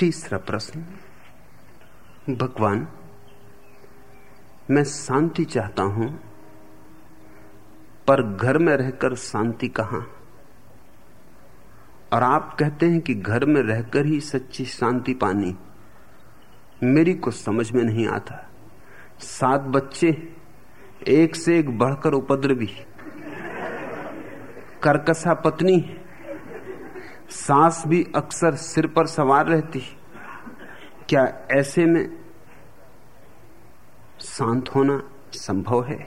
तीसरा प्रश्न, भगवान, मैं शांति चाहता हूँ, पर घर में रहकर शांति कहाँ? और आप कहते हैं कि घर में रहकर ही सच्ची शांति पानी, मेरी कुछ समझ में नहीं आता। सात बच्चे, एक से एक बढ़कर उपद्रवी करकसा पत्नी, सास भी अक्सर सिर पर सवार रहती। क्या ऐसे में शांत होना संभव है?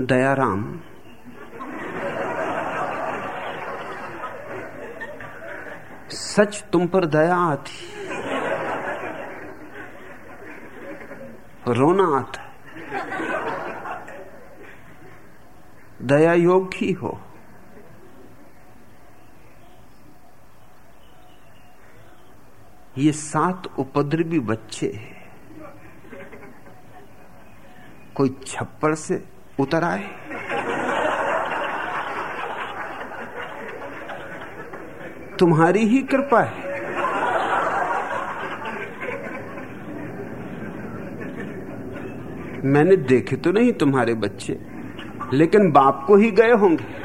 दयाराम, सच तुम पर दया आती, रोना आता दया योग ही हो। ये सात उपद्रवी बच्चे हैं। कोई छप्पड़ से उतर आए? तुम्हारी ही कृपा है। मैंने देखे तो नहीं तुम्हारे बच्चे, लेकिन बाप को ही गए होंगे।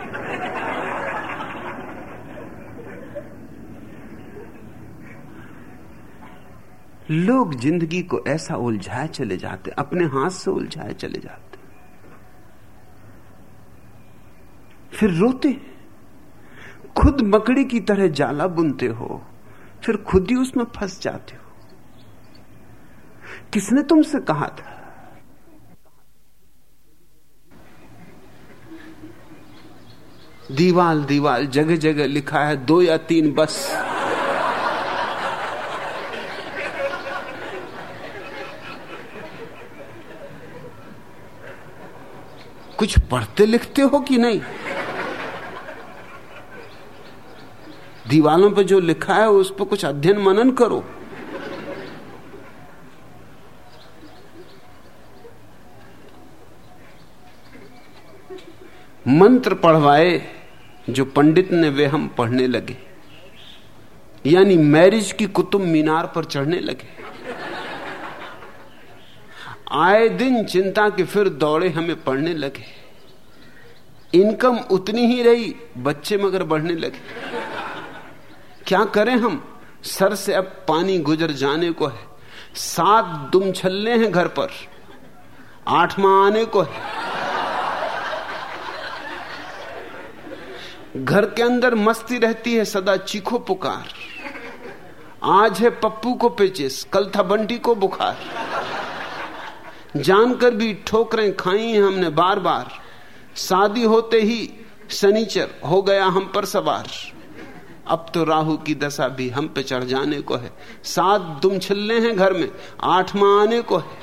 लोग ज़िंदगी को ऐसा उलझाए चले जाते, अपने हाथ से उलझाए चले जाते। फिर रोते खुद मकड़ी की तरह जाला बुनते हो, फिर खुद ही उसमें फंस जाते हो। किसने तुमसे कहा था? दीवाल दीवाल, जगह जगह लिखा है, दो या तीन बस। कुछ पढ़ते लिखते हो कि नहीं? दीवालों पर जो लिखा है, उस पर कुछ अध्ययन मनन करो। मंत्र पढ़वाए, जो पंडित ने वे हम पढ़ने लगे। यानी मैरिज की कुतुब मीनार पर चढ़ने लगे। आए दिन चिंता के फिर दौड़े हमें पढ़ने लगे। इनकम उतनी ही रही, बच्चे मगर बढ़ने लगे। क्या करें हम? सर से अब पानी गुजर जाने को है। सात दुम छल्ले हैं घर पर। आठवां आने को है। घर के अंदर मस्ती रहती है, सदा चीखो पुकार। आज है पप्पू को पेचिस, कल था बंटी को बुखार। जानकर भी ठोकरें खाई हैं हमने बार बार शादी होते ही सनीचर हो गया हम पर सवार। अब तो राहु की दशा भी हम पे चढ़ जाने को है। सात दुम छिलने हैं घर में आठवां आने को है।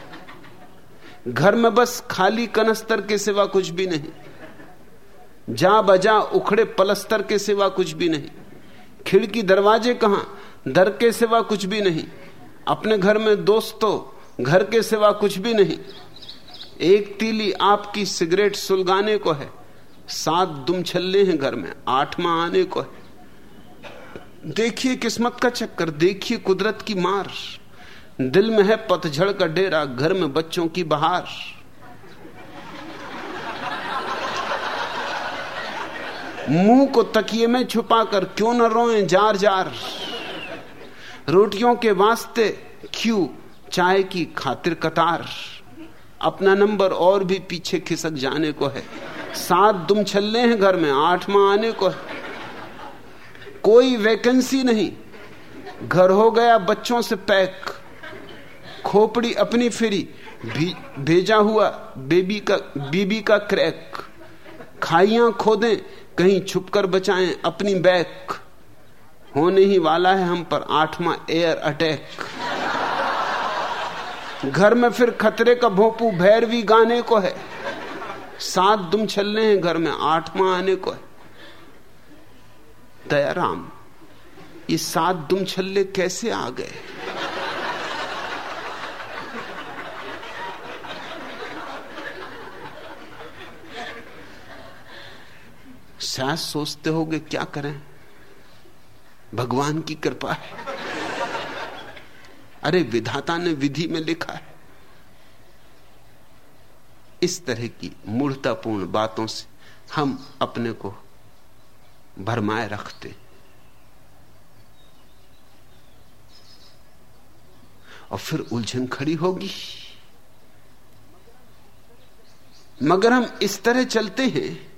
घर में बस खाली कनस्तर के सिवा कुछ भी नहीं। जा बजा उखड़े पलस्तर के सिवा कुछ भी नहीं। खिड़की दरवाजे कहाँ, दर के सिवा कुछ भी नहीं। अपने घर में दोस्तों घर के सिवा कुछ भी नहीं। एक तीली आपकी सिगरेट सुलगाने को है। सात दुम छल्ले हैं घर में आठवां आने को है। देखिए किस्मत का चक्कर, देखिए कुदरत की मार। दिल में है पतझड़ का डेरा, घर में बच्चों की बहार। मुँह को तकिए में छुपाकर क्यों न रोए जार जार रोटियों के वास्ते क्यों चाय की खातिर कतार। अपना नंबर और भी पीछे खिसक जाने को है। सात दुम छल्ले हैं घर में आठवां आने को है। कोई वैकेंसी नहीं। घर हो गया बच्चों से पैक। खोपड़ी अपनी फ्री भेजा हुआ बेबी का, बीबी का क्रैक। खाइया खोदें, कहीं छुपकर बचाएँ अपनी बैक। होने ही वाला है हम पर आठवां एयर अटैक। घर में फिर खतरे का भोपू भैरवी गाने को है। सात दुम छलने हैं घर में आठवां आने को है। दयाराम, ये सात दुम छल्ले कैसे आ गए? शायद सोचते होगे, क्या करें? भगवान की कृपा है। अरे विधाता ने विधि में लिखा है। इस तरह की मूर्तापूर्ण बातों से हम अपने को भरमाए रखते। और फिर उलझन खड़ी होगी। मगर हम इस तरह चलते हैं,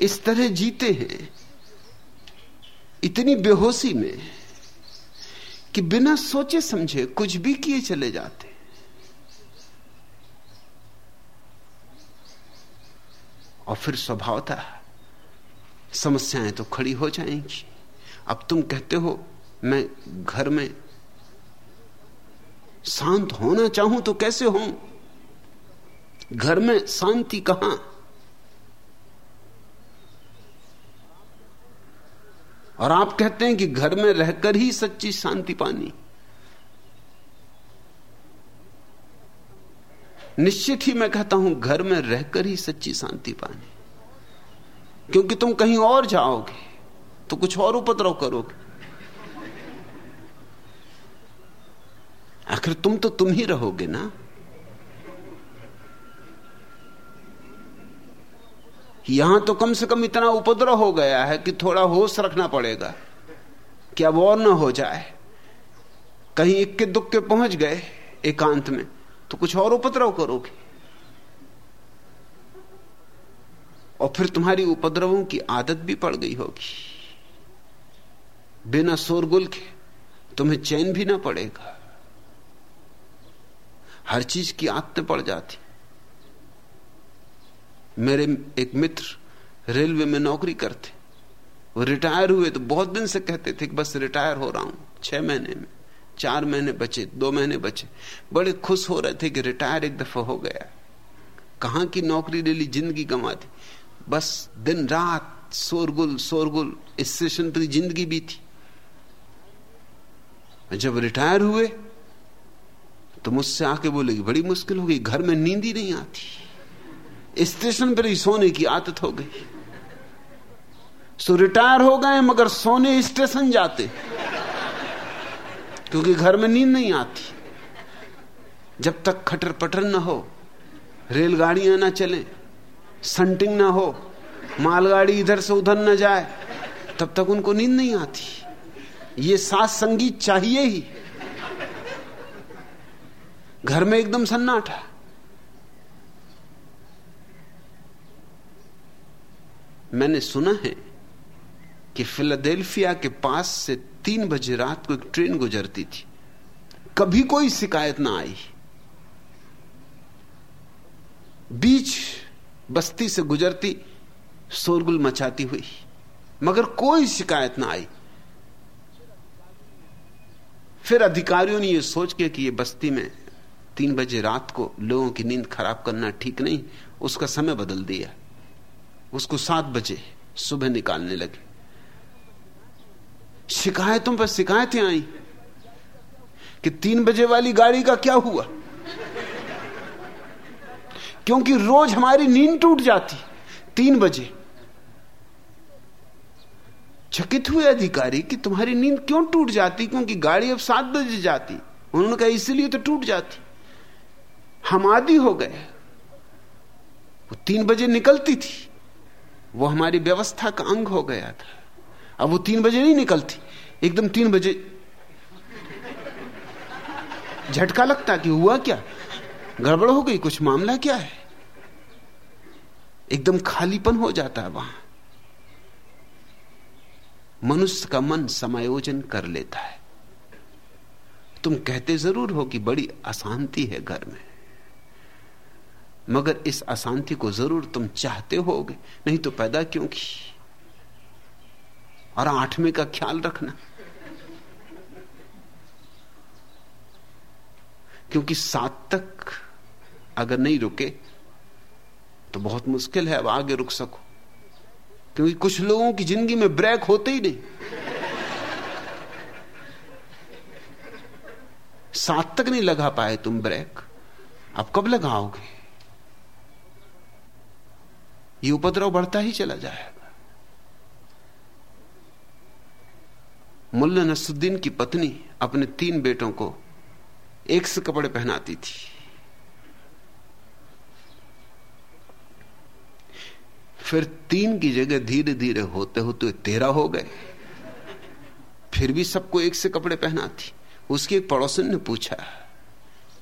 इस तरह जीते हैं, इतनी बेहोशी में कि बिना सोचे समझे कुछ भी किए चले जाते। और फिर स्वभावता समस्याएँ तो खड़ी हो जाएँगी। अब तुम कहते हो, मैं घर में शांत होना चाहूँ तो कैसे हो घर में शांति कहाँ? और आप कहते हैं कि घर में रहकर ही सच्ची शांति पानी। निश्चित ही मैं कहता हूँ, घर में रहकर ही सच्ची शांति पानी। क्योंकि तुम कहीं और जाओगे तो कुछ और उपद्रव करोगे। आखिर तुम तो तुम ही रहोगे ना। यहाँ तो कम से कम इतना उपद्रव हो गया है कि थोड़ा होश रखना पड़ेगा। कि अब और ना हो जाए। कहीं इक्के दुक्के पहुँच गए एकांत में तो कुछ और उपद्रव करोगे। और फिर तुम्हारी उपद्रवों की आदत भी पड़ गई होगी। बिना शोरगुल के तुम्हें चैन भी ना पड़ेगा। हर चीज़ की आदतें पड़ जाती। मेरे एक मित्र रेलवे में नौकरी करते। वो रिटायर हुए तो बहुत दिन से कहते थे कि बस रिटायर हो रहा हूँ, छह महीने में, चार महीने बचे, दो महीने बचे। बड़े खुश हो रहे थे कि रिटायर एक दफ़ा हो गया। कहाँ की नौकरी ले ली, ज़िंदगी गंवा दी। बस दिन रात शोरगुल शोरगुल स्टेशन पर ज़िंदगी भी थी जब रिटायर हुए तो मुझसे आके बोलेगी बड़ी मुश्किल हो गई, घर में नींद ही नहीं आती। स्टेशन पर ही सोने की आदत हो गई। सो रिटायर हो गए, मगर सोने स्टेशन जाते। क्योंकि घर में नींद नहीं आती। जब तक खटर पटर ना हो, रेलगाड़ियाँ ना चले संटिंग ना हो, मालगाड़ी इधर से उधर ना जाए, तब तक उनको नींद नहीं आती। ये सात संगीत चाहिए ही। घर में एकदम सन्नाटा। मैंने सुना है कि फिलाडेल्फिया के पास से तीन बजे रात को एक ट्रेन गुजरती थी। कभी कोई शिकायत ना आई। बीच बस्ती से गुजरती, शोरगुल मचाती हुई, मगर कोई शिकायत ना आई। फिर अधिकारियों ने यह सोच के कि ये बस्ती में तीन बजे रात को लोगों की नींद खराब करना ठीक नहीं, उसका समय बदल दिया। उसको सात बजे सुबह निकालने लगे। शिकायतों पर शिकायतें आई कि तीन बजे वाली गाड़ी का क्या हुआ? क्योंकि रोज हमारी नींद टूट जाती, तीन बजे। चकित हुए अधिकारी कि तुम्हारी नींद क्यों टूट जाती? क्योंकि गाड़ी अब सात बजे जाती। उन्होंने कहा, इसलिए तो टूट जाती। हम आदि हो गए। वो तीन बजे निकलती थी। वो हमारी व्यवस्था का अंग हो गया था। अब वो तीन बजे नहीं निकलती। एकदम तीन बजे। झटका लगता कि हुआ क्या? गड़बड़ हो गई, कुछ मामला क्या है? एकदम खालीपन हो जाता है वहाँ। मनुष्य का मन समायोजन कर लेता है। तुम कहते ज़रूर हो कि बड़ी अशांति है घर में। मगर इस अशांति को ज़रूर तुम चाहते होगे। नहीं तो पैदा क्यों की? और आठवें का ख्याल रखना। क्योंकि सात तक अगर नहीं रुके तो बहुत मुश्किल है अब आगे रुक सको। क्योंकि कुछ लोगों की ज़िंदगी में ब्रेक होते ही नहीं। सात तक नहीं लगा पाए तुम ब्रेक। अब कब लगाओगे? ये उपद्रव बढ़ता ही चला जाएगा। मुल्ला नसुद्दीन की पत्नी अपने तीन बेटों को एक से कपड़े पहनाती थी। फिर तीन की जगह धीरे धीरे होते होते तेरह हो गए। फिर भी सबको एक से कपड़े पहनाती। उसके एक पड़ोसन ने पूछा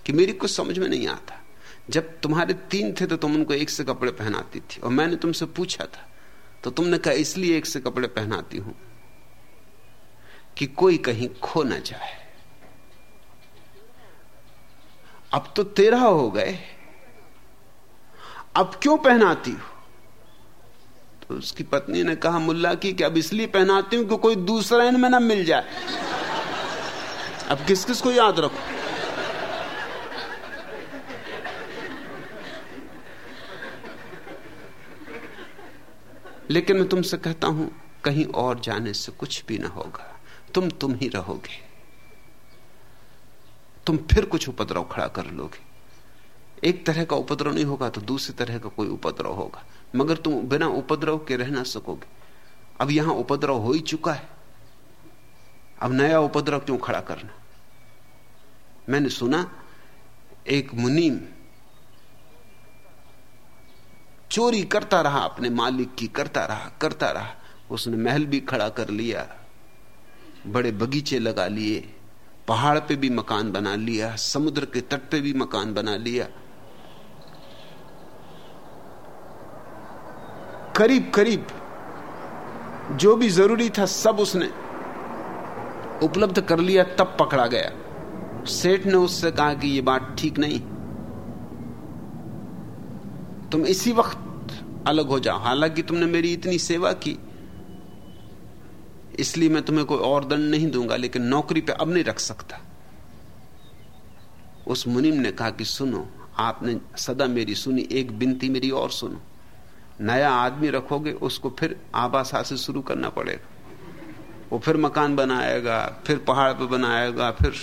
कि मेरी कुछ समझ में नहीं आता। जब तुम्हारे तीन थे तो तुम उनको एक से कपड़े पहनाती थी। और मैंने तुमसे पूछा था तो तुमने कहा, इसलिए एक से कपड़े पहनाती हूँ कि कोई कहीं खो ना जाए। अब तो तेरह हो गए, अब क्यों पहनाती हो? तो उसकी पत्नी ने कहा, मुल्ला की, कि अब इसलिए पहनाती हूँ कि कोई दूसरा इनमें ना मिल जाए। अब किस किस को याद रखो? लेकिन मैं तुमसे कहता हूँ, कहीं और जाने से कुछ भी ना होगा। तुम तुम ही रहोगे। तुम फिर कुछ उपद्रव खड़ा कर लोगे। एक तरह का उपद्रव नहीं होगा तो दूसरी तरह का कोई उपद्रव होगा। मगर तुम बिना उपद्रव के रह ना सकोगे। अब यहाँ उपद्रव हो ही चुका है। अब नया उपद्रव क्यों खड़ा करना? मैंने सुना, एक मुनीम चोरी करता रहा, अपने मालिक की करता रहा करता रहा। उसने महल भी खड़ा कर लिया, बड़े बगीचे लगा लिए, पहाड़ पे भी मकान बना लिया, समुद्र के तट पे भी मकान बना लिया। करीब करीब जो भी ज़रूरी था सब उसने उपलब्ध कर लिया, तब पकड़ा गया। सेठ ने उससे कहा कि यह बात ठीक नहीं तुम इसी वक्त अलग हो जाओ। हालाँकि तुमने मेरी इतनी सेवा की, इसलिए मैं तुम्हें कोई और दंड नहीं दूँगा, लेकिन नौकरी पे अब नहीं रख सकता। उस मुनिम ने कहा कि सुनो, आपने सदा मेरी सुनी, एक बिनती मेरी और सुनो। नया आदमी रखोगे, उसको फिर आबासा से शुरू करना पड़ेगा। वो फिर मकान बनाएगा, फिर पहाड़ पे बनाएगा, फिर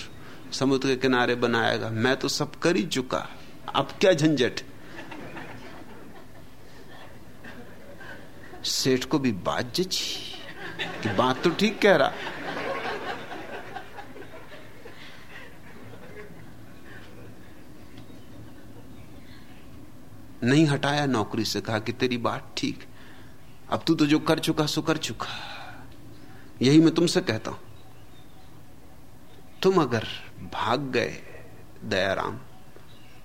समुद्र के किनारे बनाएगा। मैं तो सब कर ही चुका। अब क्या झंझट? सेठ को भी बात जची कि बात तो ठीक कह रहा। नहीं हटाया नौकरी से, कहा कि तेरी बात ठीक। अब तू तो जो कर चुका, सो कर चुका। यही मैं तुमसे कहता हूँ। तुम अगर भाग गए, दयाराम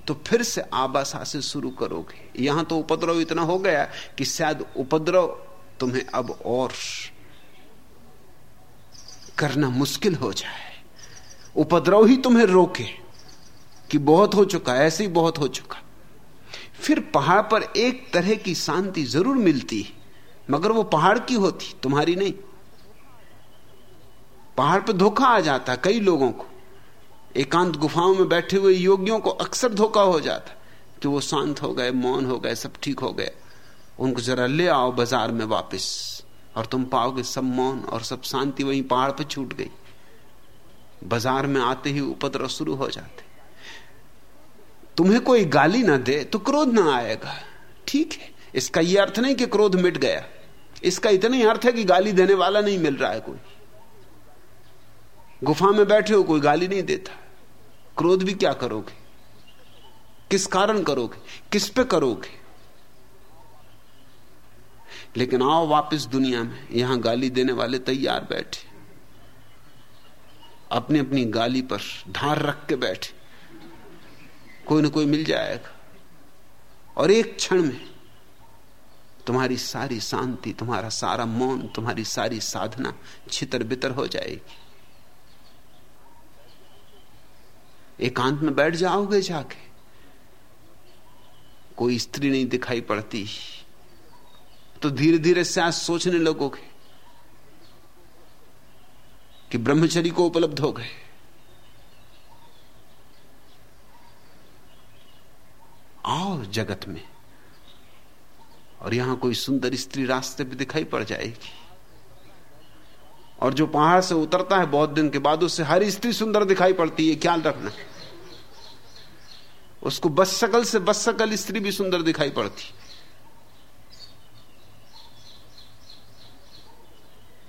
तो फिर से आबासा से शुरू करोगे। यहाँ तो उपद्रव इतना हो गया कि शायद उपद्रव तुम्हें अब और करना मुश्किल हो जाए। उपद्रव ही तुम्हें रोके कि बहुत हो चुका, ऐसे ही बहुत हो चुका। फिर पहाड़ पर एक तरह की शांति ज़रूर मिलती, मगर वो पहाड़ की होती, तुम्हारी नहीं। पहाड़ पर धोखा आ जाता कई लोगों को। एकांत गुफाओं में बैठे हुए योगियों को अक्सर धोखा हो जाता कि वो शांत हो गए, मौन हो गए, सब ठीक हो गए। उनको जरा ले आओ बाज़ार में वापस और तुम पाओगे सब मौन और सब शांति वहीं पहाड़ पर छूट गई। बाज़ार में आते ही उपद्रव शुरू हो जाते। तुम्हें कोई गाली ना दे तो क्रोध ना आएगा। ठीक है, इसका यह अर्थ नहीं कि क्रोध मिट गया। इसका इतना ही अर्थ है कि गाली देने वाला नहीं मिल रहा है कोई। गुफा में बैठे हो कोई गाली नहीं देता। क्रोध भी क्या करोगे? किस कारण करोगे? किस पे करोगे? लेकिन आओ वापस दुनिया में, यहाँ गाली देने वाले तैयार बैठे। अपनी अपनी गाली पर धार रख के बैठे। कोई ना कोई मिल जाएगा। और एक क्षण में तुम्हारी सारी शांति, तुम्हारा सारा मौन, तुम्हारी सारी साधना छितर बितर हो जाएगी। एकांत में बैठ जाओगे जाके। कोई स्त्री नहीं दिखाई पड़ती। तो धीरे धीरे शायद सोचने लगोगे कि ब्रह्मचरी को उपलब्ध हो गए। आओ जगत में। और यहाँ कोई सुंदर स्त्री रास्ते पे दिखाई पड़ जाएगी। और जो पहाड़ से उतरता है बहुत दिन के बाद उससे हर स्त्री सुंदर दिखाई पड़ती है ख्याल रखना। उसको बस सकल से बस सकल स्त्री भी सुंदर दिखाई पड़ती।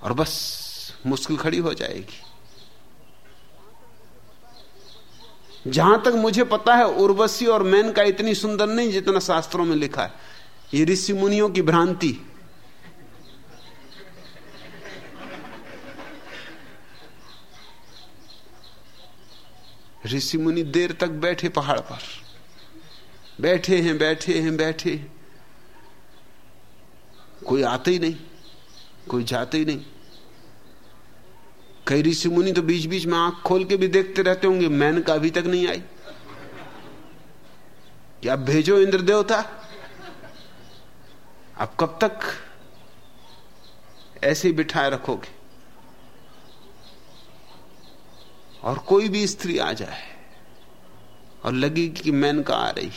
और बस मुश्किल खड़ी हो जाएगी। जहाँ तक मुझे पता है, उर्वशी और मैन का इतनी सुंदर नहीं जितना शास्त्रों में लिखा है। ये ऋषि मुनियों की भ्रांति। है ऋषि मुनि देर तक बैठे पहाड़ पर। बैठे हैं बैठे हैं, बैठे कोई आते ही नहीं, कोई जाते ही नहीं। कई ऋषि मुनि तो बीच बीच में आँख खोल के भी देखते रहते होंगे, मैन का अभी तक नहीं आई। क्या भेजो इंद्र देवता अब कब तक ऐसे ही बिठाए रखोगे? और कोई भी स्त्री आ जाए और लगेगी कि मैन का आ रही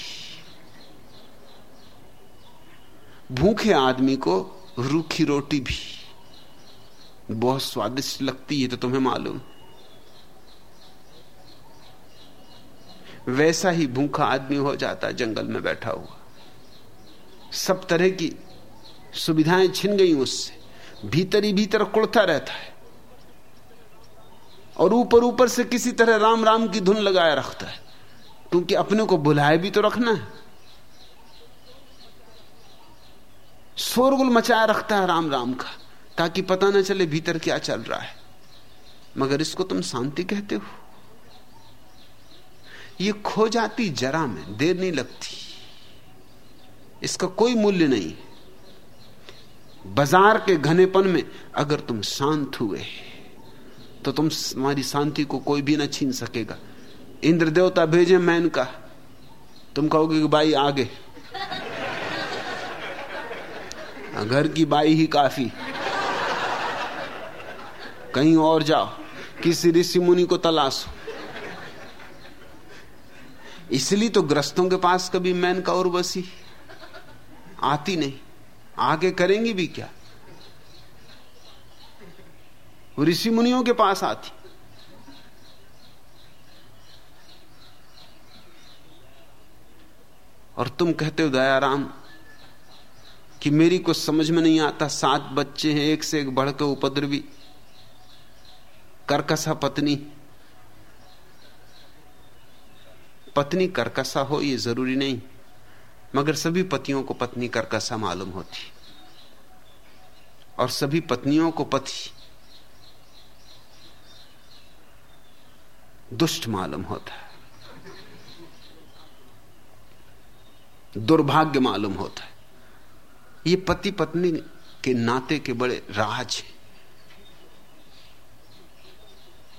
भूखे आदमी को रूखी रोटी भी बहुत स्वादिष्ट लगती है तो तुम्हें मालूम। वैसा ही भूखा आदमी हो जाता, जंगल में बैठा हुआ। सब तरह की सुविधाएँ छिन गई उससे। भीतर ही भीतर कुड़ता रहता है। और ऊपर ऊपर से किसी तरह राम राम की धुन लगाए रखता है। क्योंकि अपने को बुलाए भी तो रखना है। शोरगुल मचाए रखता है राम राम का, ताकि पता ना चले भीतर क्या चल रहा है। मगर इसको तुम शांति कहते हो। ये खो जाती जरा में, देर नहीं लगती। इसका कोई मूल्य नहीं। बाज़ार के घनेपन में अगर तुम शांत हुए। तो तुम तुम्हारी शांति को कोई भी ना छीन सकेगा। इंद्र देवता भेजे मैन का। तुम कहोगे कि बाई आगे। घर की बाई ही काफ़ी। कहीं और जाओ। किसी ऋषि मुनि को तलाशो। इसलिए तो ग्रस्तों के पास कभी मैन का और आती नहीं। आगे करेंगी भी क्या? ऋषि मुनियों के पास आती। और तुम कहते हो, दयाराम, कि मेरी कुछ समझ में नहीं आता, सात बच्चे हैं, एक से एक बढ़ के उपद्रवी, करकसा पत्नी। पत्नी करकसा हो, ये ज़रूरी नहीं, मगर सभी पतियों को पत्नी करकसा मालूम होती। और सभी पत्नियों को पति दुष्ट मालूम होता है। दुर्भाग्य मालूम होता है। ये पति पत्नी के नाते के बड़े राज हैं।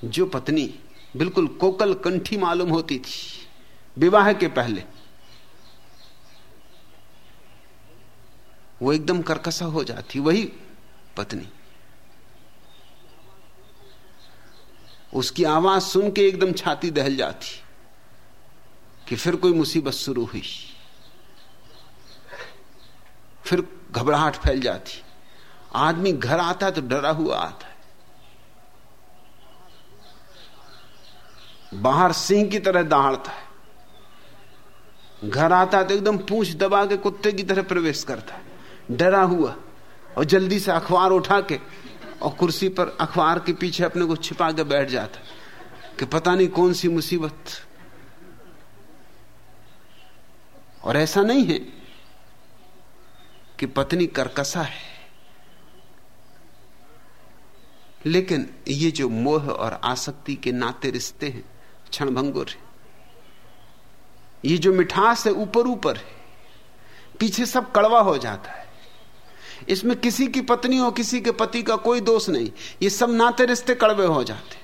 जो पत्नी बिल्कुल कोकल कंठी मालूम होती थी विवाह के पहले, वो एकदम करकसा हो जाती, वही पत्नी। उसकी आवाज़ सुन के एकदम छाती दहल जाती कि फिर कोई मुसीबत शुरू हुई। फिर घबराहट फैल जाती। आदमी घर आता है तो डरा हुआ आता है। बाहर सिंह की तरह दहाड़ता है। घर आता है तो एकदम पूछ दबा के कुत्ते की तरह प्रवेश करता है। डरा हुआ और जल्दी से अखबार उठा के और कुर्सी पर अखबार के पीछे अपने को छिपा के बैठ जाता, कि पता नहीं कौन सी मुसीबत। और ऐसा नहीं है कि पत्नी करकसा है, लेकिन ये जो मोह और आसक्ति के नाते रिश्ते हैं क्षण भंगुर है। ये जो मिठास है ऊपर ऊपर है, पीछे सब कड़वा हो जाता है। इसमें किसी की पत्नी और किसी के पति का कोई दोष नहीं। ये सब नाते रिश्ते कड़वे हो जाते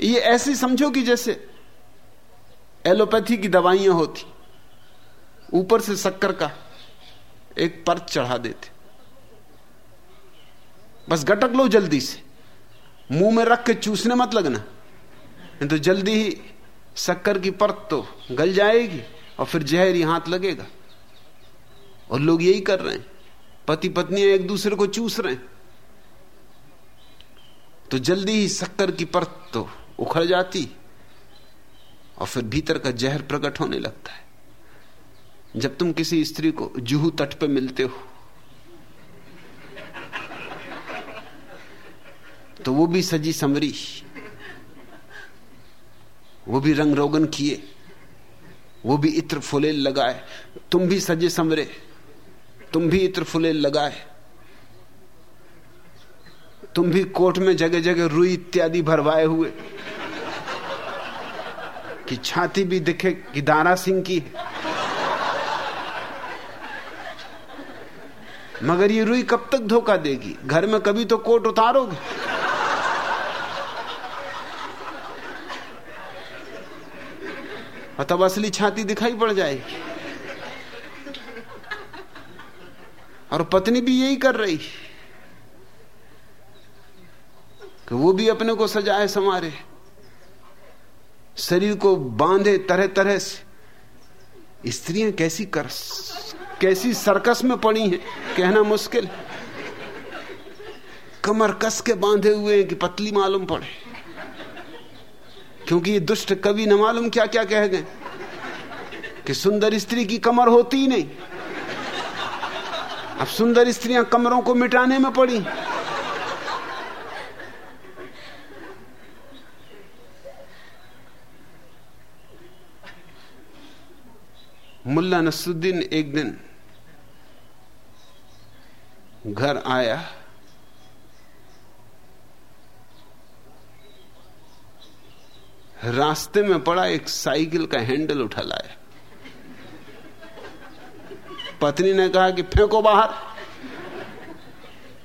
ये ऐसी समझो कि जैसे एलोपैथी की दवाइयाँ होती, ऊपर से शक्कर का एक परत चढ़ा देते। बस गटक लो जल्दी से। मुँह में रख के चूसने मत लगना। नहीं तो जल्दी ही शक्कर की परत तो गल जाएगी और फिर जहर ही हाथ लगेगा। और लोग यही कर रहे हैं। पति पत्नी एक दूसरे को चूस रहे हैं। तो जल्दी ही शक्कर की परत तो उखड़ जाती और फिर भीतर का जहर प्रकट होने लगता है। जब तुम किसी स्त्री को जूहू तट पर मिलते हो तो वो भी सजी समरी, वो भी रंग रोगन किए, वो भी इत्र फुलेल लगाए, तुम भी सजे समरे। तुम भी इत्र फुलेल लगाए। तुम भी कोर्ट में जगह जगह रुई इत्यादि भरवाए हुए। कि छाती भी दिखे कि दारा सिंह की। मगर ये रुई कब तक धोखा देगी? घर में कभी तो कोट उतारोगे। और तब असली छाती दिखाई पड़ जाएगी। और पत्नी भी यही कर रही। कि वो भी अपने को सजाए संवारे। शरीर को बांधे तरह तरह से। स्त्रियाँ कैसी कर, कैसी सर्कस में पड़ी हैं, कहना मुश्किल। कमर कस के बांधे हुए हैं कि पतली मालूम पड़े। क्योंकि ये दुष्ट कवि न मालूम क्या क्या कह गए। कि सुंदर स्त्री की कमर होती ही नहीं। अब सुंदर स्त्रियाँ कमरों को मिटाने में पड़ी। मुल्ला नसरुद्दीन एक दिन घर आया। रास्ते में पड़ा एक साइकिल का हैंडल उठा लाया। पत्नी ने कहा कि फेंको बाहर।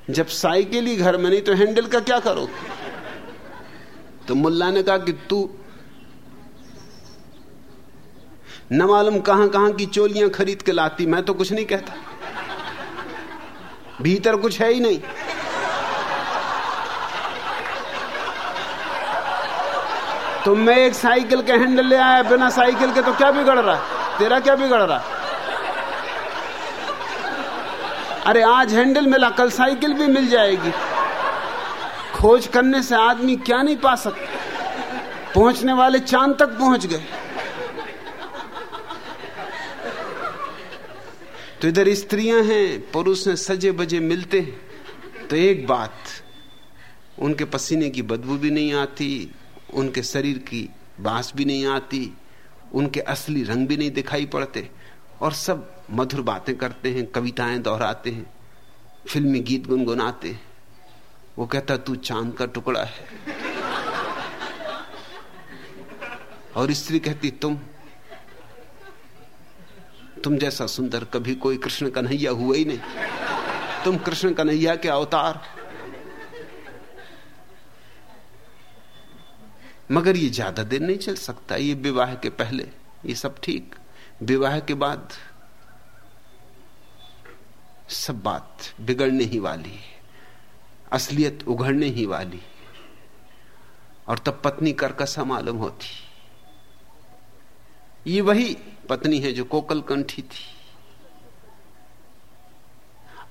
जब साइकिल ही घर में नहीं तो हैंडल का क्या करो तो मुल्ला ने कहा कि तू, न मालूम कहाँ कहाँ की चोलियाँ खरीद के लाती, मैं तो कुछ नहीं कहता। भीतर कुछ है ही नहीं। तो मैं एक साइकिल के हैंडल ले आया, बिना साइकिल के तो क्या बिगड़ रहा? है तेरा क्या बिगड़ रहा? अरे आज हैंडल मिला कल साइकिल भी मिल जाएगी। खोज करने से आदमी क्या नहीं पा सकता पहुँचने वाले चाँद तक पहुँच गए। तो इधर स्त्रियाँ हैं, पुरुष हैं, सजे बजे मिलते हैं। तो एक बात, उनके पसीने की बदबू भी नहीं आती, उनके शरीर की बाँस भी नहीं आती, उनके असली रंग भी नहीं दिखाई पड़ते। और सब मधुर बातें करते हैं, कविताएँ दोहराते हैं, फिल्मी गीत गुनगुनाते हैं। वो कहता, तू चाँद का टुकड़ा है। और स्त्री कहती, तुम तुम जैसा सुंदर कभी कोई कृष्ण कन्हैया हुआ ही नहीं। तुम कृष्ण कन्हैया के अवतार मगर ये ज़्यादा देर नहीं चल सकता, ये विवाह के पहले, ये सब ठीक। विवाह के बाद सब बात बिगड़ने ही वाली है, असलियत उघड़ने ही वाली और तब पत्नी करकसा मालूम होती। ये वही पत्नी है जो कोकल कंठी थी।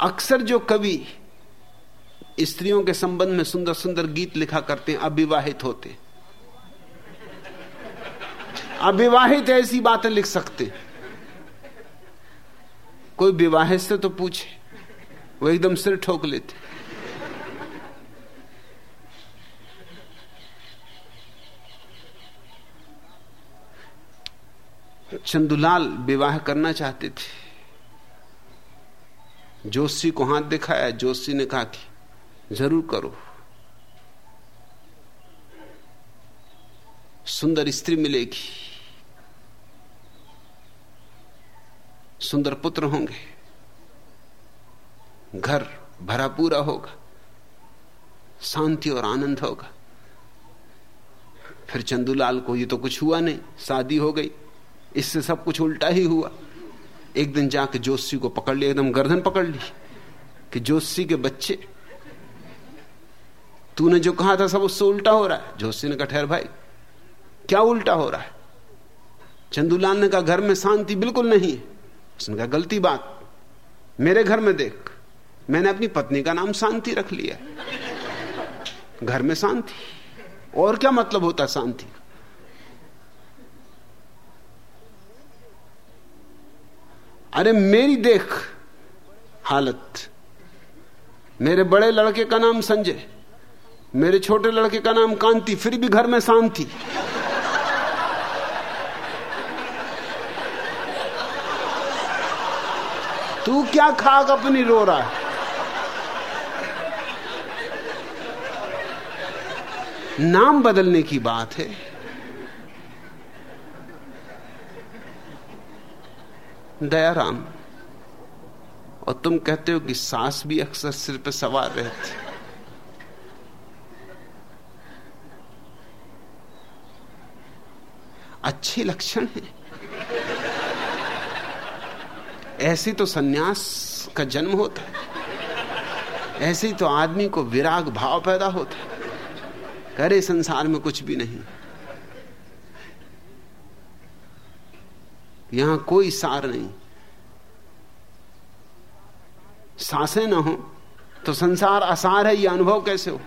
अक्सर जो कवि स्त्रियों के संबंध में सुंदर सुंदर गीत लिखा करते हैं, अविवाहित होते हैं। अविवाहित ऐसी बातें लिख सकते। कोई विवाहित से तो पूछे, वो एकदम सिर ठोक लेते। चंदुलाल विवाह करना चाहते थे। जोशी को हाथ दिखाया, जोशी ने कहा कि ज़रूर करो। सुंदर स्त्री मिलेगी। सुंदर पुत्र होंगे। घर भरा पूरा होगा। शांति और आनंद होगा। फिर चंदूलाल को ये तो कुछ हुआ नहीं, शादी हो गई। इससे सब कुछ उल्टा ही हुआ। एक दिन जाके जोशी को पकड़ लिया, एकदम गर्दन पकड़ ली कि जोशी के बच्चे, तूने जो कहा था सब उससे उल्टा हो रहा है। जोशी ने कहा, ठहर भाई क्या उल्टा हो रहा है? चंदूलाल ने कहा, घर में शांति बिल्कुल नहीं है। उसने कहा, गलती बात। मेरे घर में देख, मैंने अपनी पत्नी का नाम शांति रख लिया घर में शांति। और क्या मतलब होता शांति? अरे, मेरी देख हालत। मेरे बड़े लड़के का नाम संजय, मेरे छोटे लड़के का नाम कांति, फिर भी घर में शांति। तू क्या खाक अपनी रो रहा है? नाम बदलने की बात है। दयाराम, और तुम कहते हो कि सास भी अक्सर सिर पे सवार रहती अच्छे लक्षण है। ऐसे तो सन्यास का जन्म होता है। ऐसे तो आदमी को विराग भाव पैदा होता है। करे संसार में कुछ भी नहीं। यहाँ कोई सार नहीं। साँसें ना हो तो संसार आसार है यह अनुभव कैसे हो?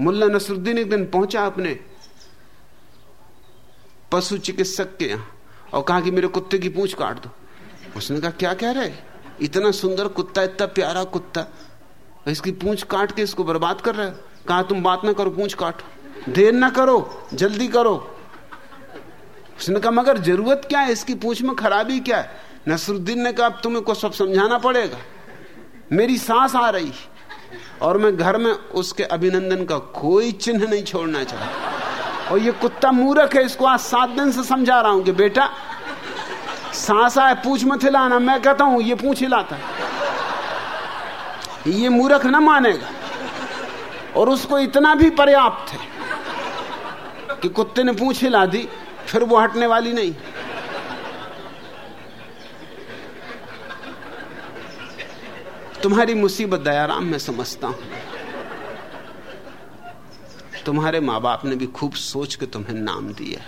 मुल्ला नसरुद्दीन एक दिन पहुँचा अपने। पशु चिकित्सक के यहाँ, और कहा कि मेरे कुत्ते की पूछ काट दो। उसने कहा, क्या कह रहे? इतना सुंदर कुत्ता, इतना प्यारा कुत्ता, इसकी पूंछ काट के इसको बर्बाद कर रहे कहा, तुम बात ना करो, पूंछ काटो। देर ना करो, जल्दी करो। उसने कहा, मगर ज़रूरत क्या है? इसकी पूंछ में खराबी क्या है? नसरुद्दीन ने कहा, अब तुम्हें को सब समझाना पड़ेगा। मेरी सांस आ रही और मैं घर में उसके अभिनंदन का कोई चिन्ह नहीं छोड़ना चाहता। और ये कुत्ता मूर्ख है, इसको आज सात दिन से समझा रहा हूँ कि बेटा, सांस आए, पूछ मत हिलाना। मैं कहता हूँ, ये पूछ हिलाता ये मूर्ख ना मानेगा। और उसको इतना भी पर्याप्त है कि कुत्ते ने पूछ हिला दी, फिर वो हटने वाली नहीं। तुम्हारी मुसीबत दयाराम, मैं समझता हूँ। तुम्हारे माँ बाप ने भी खूब सोच के तुम्हें नाम दिया।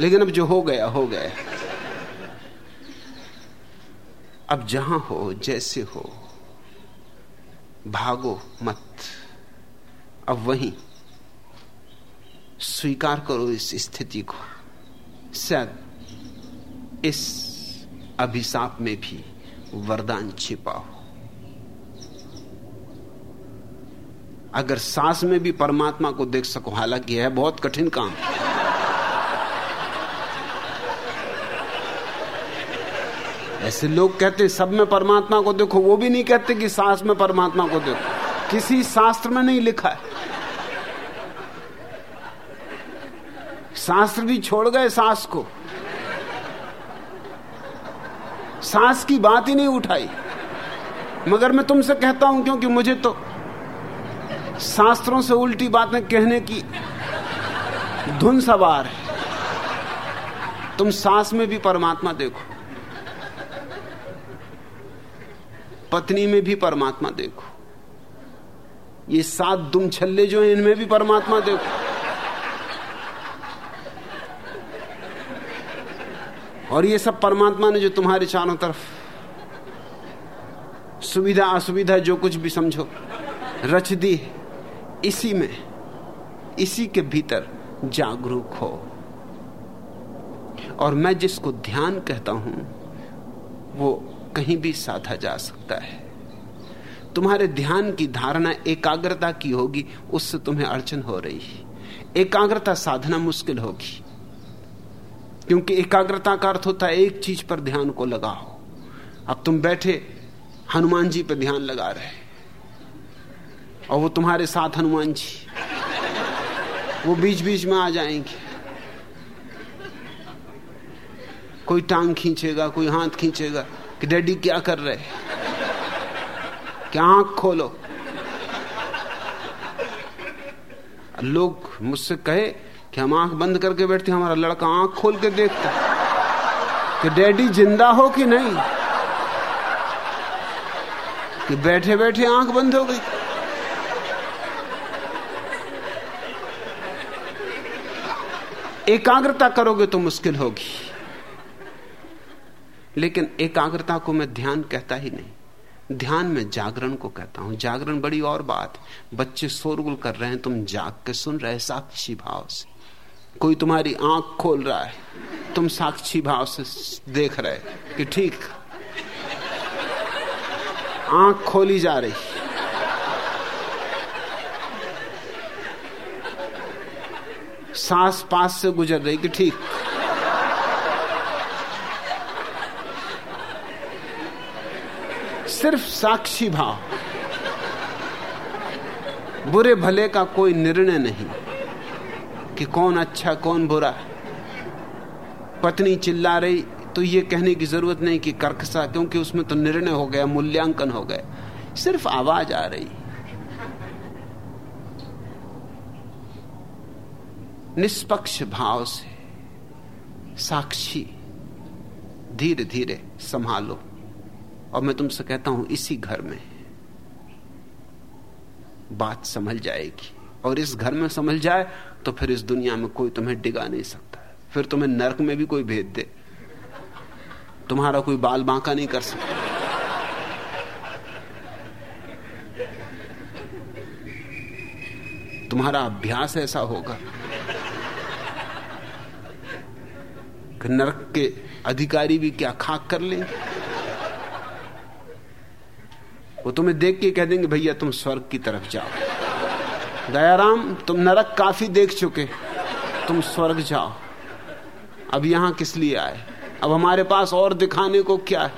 लेकिन अब जो हो गया हो गया। अब जहाँ हो, जैसे हो, भागो मत। अब वहीं स्वीकार करो इस स्थिति को। शायद इस अभिशाप में भी वरदान छिपा हो अगर सांस में भी परमात्मा को देख सको, हालाँकि है बहुत कठिन काम। ऐसे लोग कहते सब में परमात्मा को देखो, वो भी नहीं कहते कि सांस में परमात्मा को देखो। किसी शास्त्र में नहीं लिखा है। शास्त्र भी छोड़ गए सांस को। सांस की बात ही नहीं उठाई। मगर मैं तुमसे कहता हूँ, क्योंकि मुझे तो शास्त्रों से उल्टी बातें कहने की धुन सवार है। तुम सांस में भी परमात्मा देखो, पत्नी में भी परमात्मा देखो। ये सात दुम छल्ले जो हैं, इनमें भी परमात्मा देखो। और ये सब परमात्मा ने जो तुम्हारे चारों तरफ़ सुविधा असुविधा जो कुछ भी समझो, रच दी इसी में, इसी के भीतर जागरूक हो। और मैं जिसको ध्यान कहता हूँ, वो कहीं भी साधा जा सकता है। तुम्हारे ध्यान की धारणा एकाग्रता की होगी, उससे तुम्हें अड़चन हो रही है। एकाग्रता साधना मुश्किल होगी, क्योंकि एकाग्रता का अर्थ होता है एक चीज़ पर ध्यान को लगाओ। अब तुम बैठे, हनुमान जी पर ध्यान लगा रहे और वो तुम्हारे साथ हनुमान जी। वो बीच बीच में आ जाएँगे। कोई टांग खींचेगा, कोई हाथ खींचेगा कि डैडी क्या कर रहे क्या आँख खोलो? लोग मुझसे कहे कि हम आँख बंद करके बैठते हमारा लड़का आँख खोल के देखता कि डैडी ज़िंदा हो कि नहीं? कि बैठे बैठे आँख बंद हो गई। एकाग्रता करोगे तो मुश्किल होगी। लेकिन एकाग्रता को मैं ध्यान कहता ही नहीं। ध्यान में जागरण को कहता हूँ। जागरण बड़ी और बात बच्चे शोरगुल कर रहे हैं, तुम जाग के सुन रहे साक्षी भाव से। कोई तुम्हारी आँख खोल रहा है, तुम साक्षी भाव से देख रहे कि ठीक। आँख खोली जा रही। सांस पास से गुजर रही कि ठीक। सिर्फ़ साक्षी भाव। बुरे भले का कोई निर्णय नहीं कि कौन अच्छा कौन बुरा पत्नी चिल्ला रही तो ये कहने की ज़रूरत नहीं कि कर्कसा क्योंकि उसमें तो निर्णय हो गया, मूल्यांकन हो गया। सिर्फ़ आवाज़ आ रही। निष्पक्ष भाव से साक्षी धीरे धीरे संभालो। और मैं तुमसे कहता हूँ, इसी घर में बात समझ जाएगी। और इस घर में समझ जाए तो फिर इस दुनिया में कोई तुम्हें डिगा नहीं सकता। फिर तुम्हें नरक में भी कोई भेद दे। तुम्हारा कोई बाल बांका नहीं कर सकता। तुम्हारा अभ्यास ऐसा होगा कि नरक के अधिकारी भी क्या खाक कर ले? वो तुम्हें देख के कह देंगे, भैया, तुम स्वर्ग की तरफ़ जाओ। दयाराम, तुम नरक काफ़ी देख चुके। तुम स्वर्ग जाओ। अब यहाँ किस लिए आए? अब हमारे पास और दिखाने को क्या है?